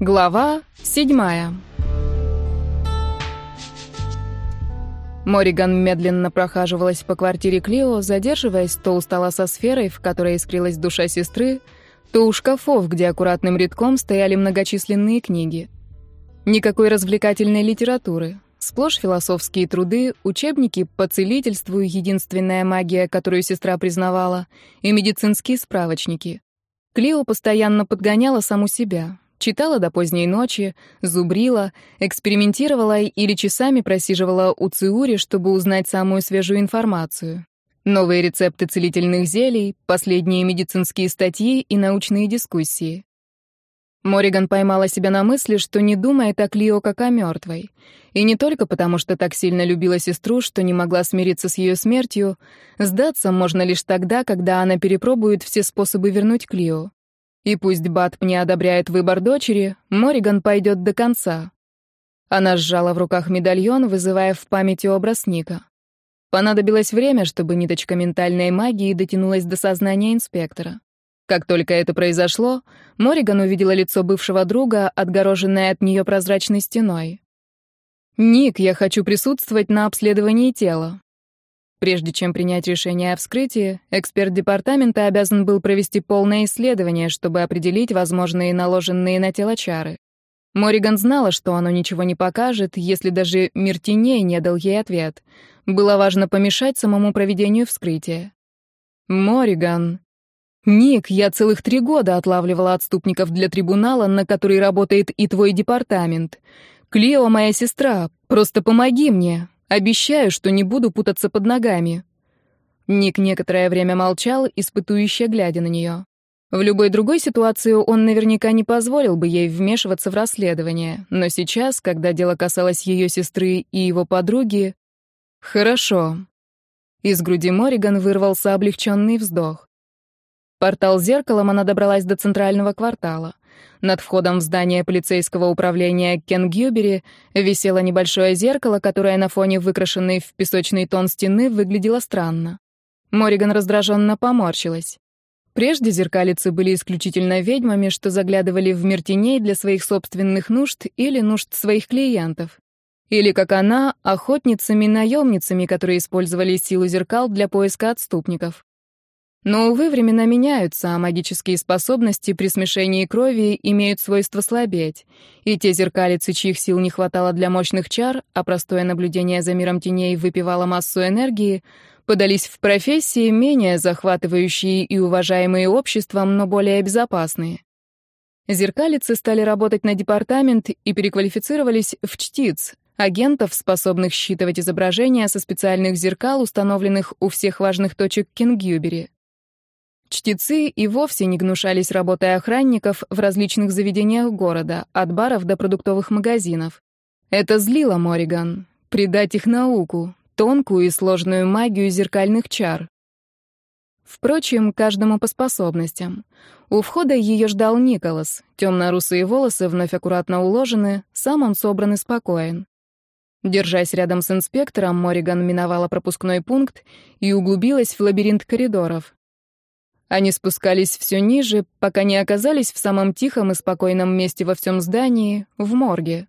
Глава седьмая. Мориган медленно прохаживалась по квартире Клио, задерживаясь то у стола со сферой, в которой искрилась душа сестры, то у шкафов, где аккуратным рядком стояли многочисленные книги. Никакой развлекательной литературы. Сплошь философские труды, учебники по целительству, единственная магия, которую сестра признавала, и медицинские справочники. Клио постоянно подгоняла саму себя. Читала до поздней ночи, зубрила, экспериментировала или часами просиживала у Циури, чтобы узнать самую свежую информацию. Новые рецепты целительных зелий, последние медицинские статьи и научные дискуссии. Мориган поймала себя на мысли, что не думает о Клио как о мертвой. И не только потому, что так сильно любила сестру, что не могла смириться с ее смертью, сдаться можно лишь тогда, когда она перепробует все способы вернуть Клио. И пусть Батп не одобряет выбор дочери, Мориган пойдет до конца. Она сжала в руках медальон, вызывая в памяти образ Ника. Понадобилось время, чтобы ниточка ментальной магии дотянулась до сознания инспектора. Как только это произошло, Мориган увидела лицо бывшего друга, отгороженное от нее прозрачной стеной. «Ник, я хочу присутствовать на обследовании тела. Прежде чем принять решение о вскрытии, эксперт департамента обязан был провести полное исследование, чтобы определить возможные наложенные на тело чары. Мориган знала, что оно ничего не покажет, если даже мир теней не дал ей ответ. Было важно помешать самому проведению вскрытия. Мориган. Ник, я целых три года отлавливала отступников для трибунала, на который работает и твой департамент. Клео моя сестра, просто помоги мне. Обещаю, что не буду путаться под ногами». Ник некоторое время молчал, испытующе глядя на нее. В любой другой ситуации он наверняка не позволил бы ей вмешиваться в расследование, но сейчас, когда дело касалось ее сестры и его подруги... «Хорошо». Из груди Мориган вырвался облегченный вздох. Портал зеркалом она добралась до центрального квартала. Над входом в здание полицейского управления Кенгюбери висело небольшое зеркало, которое на фоне выкрашенной в песочный тон стены выглядело странно. Мориган раздраженно поморщилась. Прежде зеркалицы были исключительно ведьмами, что заглядывали в мир теней для своих собственных нужд или нужд своих клиентов. Или, как она, охотницами-наемницами, которые использовали силу зеркал для поиска отступников. Но, увы, времена меняются, а магические способности при смешении крови имеют свойство слабеть. И те зеркалицы, чьих сил не хватало для мощных чар, а простое наблюдение за миром теней выпивало массу энергии, подались в профессии, менее захватывающие и уважаемые обществом, но более безопасные. Зеркалицы стали работать на департамент и переквалифицировались в чтиц, агентов, способных считывать изображения со специальных зеркал, установленных у всех важных точек Кингюбери. Чтецы и вовсе не гнушались работой охранников в различных заведениях города, от баров до продуктовых магазинов. Это злило Мориган. Придать их науку, тонкую и сложную магию зеркальных чар. Впрочем, каждому по способностям. У входа ее ждал Николас. Темно-русые волосы вновь аккуратно уложены, сам он собран и спокоен. Держась рядом с инспектором, Мориган миновала пропускной пункт и углубилась в лабиринт коридоров. Они спускались все ниже, пока не оказались в самом тихом и спокойном месте во всем здании, в морге.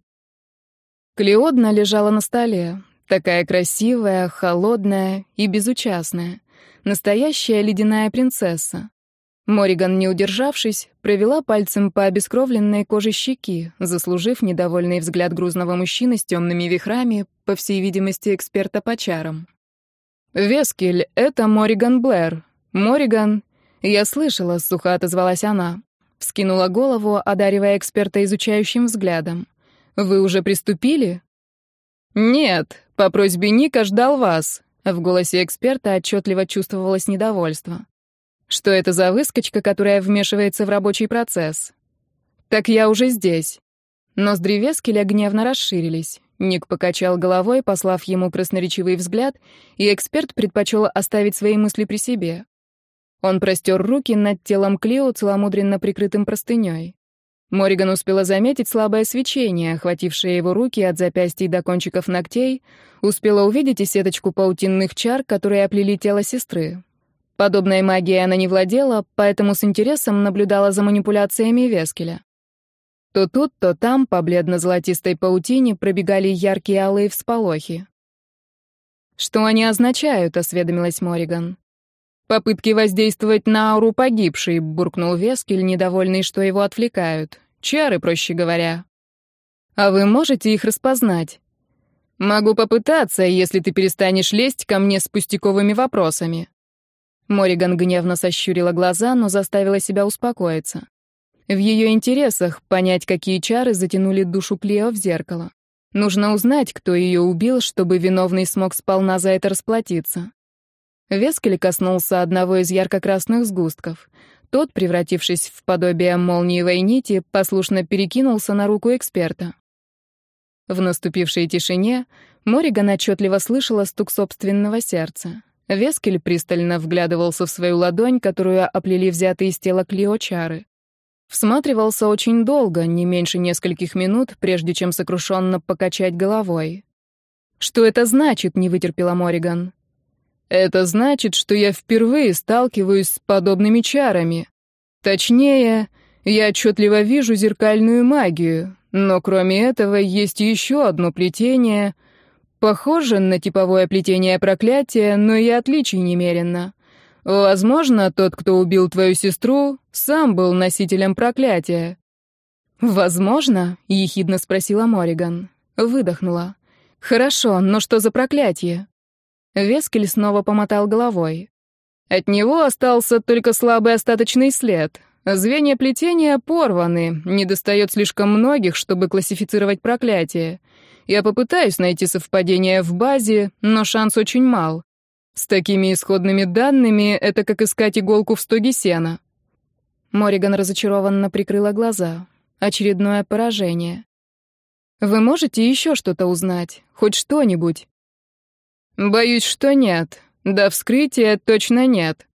Клеодна лежала на столе, такая красивая, холодная и безучастная. Настоящая ледяная принцесса. Мориган, не удержавшись, провела пальцем по обескровленной коже щеки, заслужив недовольный взгляд грузного мужчины с темными вихрами, по всей видимости, эксперта по чарам. «Вескель, это Мориган Блэр. Мориган «Я слышала», — сухо отозвалась она. Вскинула голову, одаривая эксперта изучающим взглядом. «Вы уже приступили?» «Нет, по просьбе Ника ждал вас», — в голосе эксперта отчетливо чувствовалось недовольство. «Что это за выскочка, которая вмешивается в рабочий процесс?» «Так я уже здесь». Ноздри Вескеля гневно расширились. Ник покачал головой, послав ему красноречивый взгляд, и эксперт предпочел оставить свои мысли при себе. Он простер руки над телом Клео, целомудренно прикрытым простыней. Мориган успела заметить слабое свечение, охватившее его руки от запястья до кончиков ногтей, успела увидеть и сеточку паутинных чар, которые оплели тело сестры. Подобной магией она не владела, поэтому с интересом наблюдала за манипуляциями Вескеля. То тут, то там по бледно-золотистой паутине пробегали яркие алые всполохи. «Что они означают?» — осведомилась Мориган. «Попытки воздействовать на ауру погибшей», — буркнул Вескель, недовольный, что его отвлекают. «Чары, проще говоря». «А вы можете их распознать?» «Могу попытаться, если ты перестанешь лезть ко мне с пустяковыми вопросами». Мориган гневно сощурила глаза, но заставила себя успокоиться. В ее интересах понять, какие чары затянули душу Клео в зеркало. Нужно узнать, кто ее убил, чтобы виновный смог сполна за это расплатиться. Вескель коснулся одного из ярко-красных сгустков. Тот, превратившись в подобие молниевой нити, послушно перекинулся на руку эксперта. В наступившей тишине Мориган отчетливо слышала стук собственного сердца. Вескель пристально вглядывался в свою ладонь, которую оплели взятые из тела Клио чары. Всматривался очень долго, не меньше нескольких минут, прежде чем сокрушенно покачать головой. «Что это значит?» — не вытерпела Мориган. «Это значит, что я впервые сталкиваюсь с подобными чарами. Точнее, я отчетливо вижу зеркальную магию, но кроме этого есть еще одно плетение, похоже на типовое плетение проклятия, но и отличий немерено. Возможно, тот, кто убил твою сестру, сам был носителем проклятия. Возможно, ехидно спросила Мориган. Выдохнула. Хорошо, но что за проклятие? Вескель снова помотал головой. От него остался только слабый остаточный след. Звенья плетения порваны, недостает слишком многих, чтобы классифицировать проклятие. Я попытаюсь найти совпадение в базе, но шанс очень мал. С такими исходными данными это как искать иголку в стоге сена. Мориган разочарованно прикрыла глаза. Очередное поражение. Вы можете еще что-то узнать? Хоть что-нибудь? Боюсь, что нет. До вскрытия точно нет.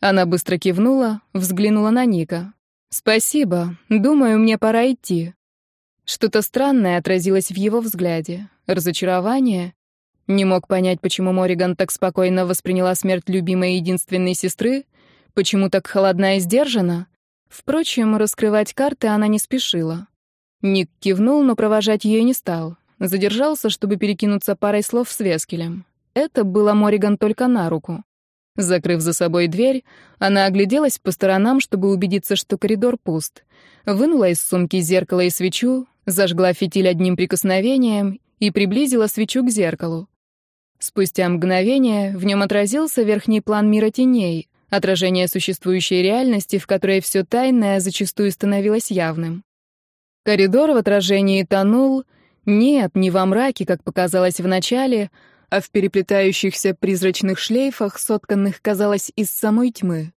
Она быстро кивнула, взглянула на Ника. «Спасибо. Думаю, мне пора идти». Что-то странное отразилось в его взгляде. Разочарование не мог понять, почему Мориган так спокойно восприняла смерть любимой единственной сестры, почему так холодна и сдержана. Впрочем, раскрывать карты она не спешила. Ник кивнул, но провожать ее не стал. Задержался, чтобы перекинуться парой слов с Вескелем. Это было Мориган только на руку. Закрыв за собой дверь, она огляделась по сторонам, чтобы убедиться, что коридор пуст. Вынула из сумки зеркало и свечу, зажгла фитиль одним прикосновением и приблизила свечу к зеркалу. Спустя мгновение в нем отразился верхний план мира теней, отражение существующей реальности, в которой все тайное зачастую становилось явным. Коридор в отражении тонул, нет, не во мраке, как показалось в начале, а в переплетающихся призрачных шлейфах, сотканных, казалось, из самой тьмы.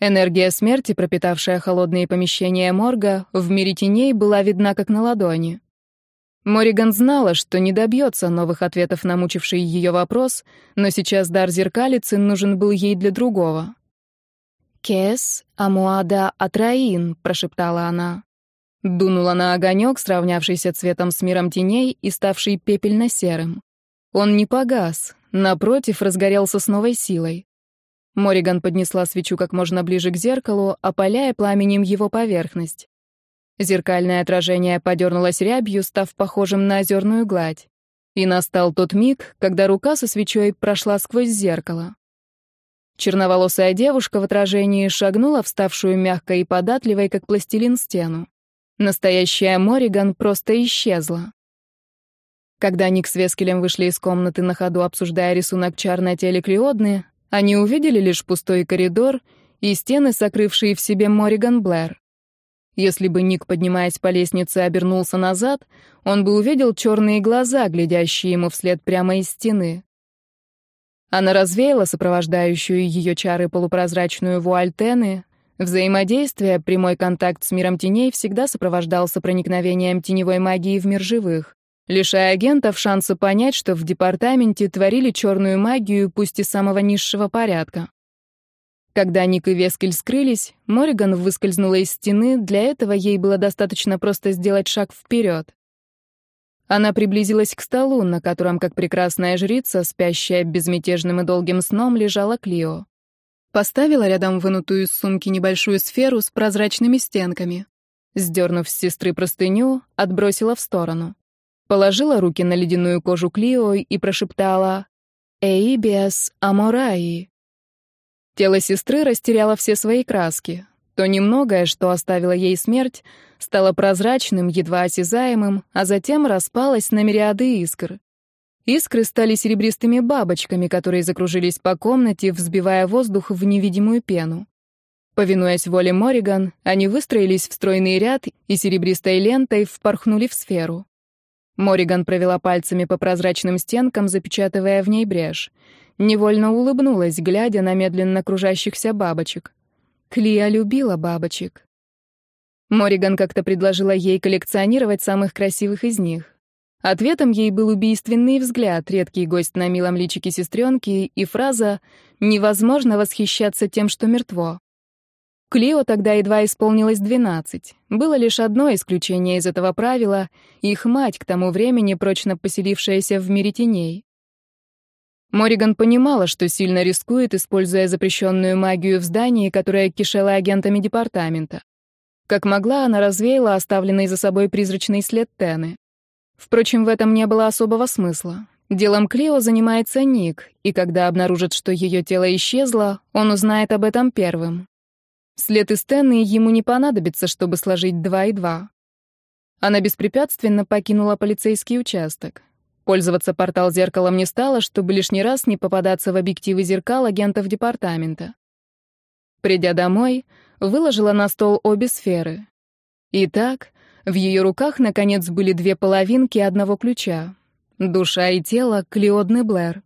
Энергия смерти, пропитавшая холодные помещения морга, в мире теней была видна как на ладони. Мориган знала, что не добьется новых ответов на мучивший ее вопрос, но сейчас дар зеркалицы нужен был ей для другого. «Кес амуада атраин», — прошептала она. Дунула на огонек, сравнявшийся цветом с миром теней и ставший пепельно-серым. Он не погас, напротив, разгорелся с новой силой. Мориган поднесла свечу как можно ближе к зеркалу, опаляя пламенем его поверхность. Зеркальное отражение подернулось рябью, став похожим на озерную гладь. И настал тот миг, когда рука со свечой прошла сквозь зеркало. Черноволосая девушка в отражении шагнула в ставшую мягкой и податливой, как пластилин, стену. Настоящая Мориган просто исчезла. Когда Ник с Вескелем вышли из комнаты на ходу, обсуждая рисунок чар на теле Клеодны, они увидели лишь пустой коридор и стены, сокрывшие в себе Мориган Блэр. Если бы Ник, поднимаясь по лестнице, обернулся назад, он бы увидел черные глаза, глядящие ему вслед прямо из стены. Она развеяла сопровождающую ее чары полупрозрачную вуаль Тены. Взаимодействие, прямой контакт с миром теней всегда сопровождался проникновением теневой магии в мир живых, лишая агентов шанса понять, что в департаменте творили черную магию, пусть и самого низшего порядка. Когда Ник и Вескель скрылись, Мориган выскользнула из стены, для этого ей было достаточно просто сделать шаг вперед. Она приблизилась к столу, на котором, как прекрасная жрица, спящая безмятежным и долгим сном, лежала Клио. Поставила рядом вынутую из сумки небольшую сферу с прозрачными стенками. Сдернув с сестры простыню, отбросила в сторону. Положила руки на ледяную кожу Клио и прошептала «Эйбиас Амораи». Тело сестры растеряло все свои краски. То немногое, что оставило ей смерть, стало прозрачным, едва осязаемым, а затем распалось на мириады искр. Искры стали серебристыми бабочками, которые закружились по комнате, взбивая воздух в невидимую пену. Повинуясь воле Мориган, они выстроились в стройный ряд и серебристой лентой впорхнули в сферу. Мориган провела пальцами по прозрачным стенкам, запечатывая в ней брешь. Невольно улыбнулась, глядя на медленно кружащихся бабочек. Клия любила бабочек. Мориган как-то предложила ей коллекционировать самых красивых из них. Ответом ей был убийственный взгляд, редкий гость на милом личике сестренки и фраза «невозможно восхищаться тем, что мертво». Клио тогда едва исполнилось двенадцать. Было лишь одно исключение из этого правила — их мать, к тому времени прочно поселившаяся в мире теней. Мориган понимала, что сильно рискует, используя запрещенную магию в здании, которое кишело агентами департамента. Как могла, она развеяла оставленный за собой призрачный след Тены. Впрочем, в этом не было особого смысла. Делом Клео занимается Ник, и когда обнаружит, что ее тело исчезло, он узнает об этом первым. След из Тенны ему не понадобится, чтобы сложить два и два. Она беспрепятственно покинула полицейский участок. Пользоваться портал зеркалом не стала, чтобы лишний раз не попадаться в объективы зеркал агентов департамента. Придя домой, выложила на стол обе сферы. Итак, в ее руках, наконец, были две половинки одного ключа. Душа и тело Клеодны Блэр.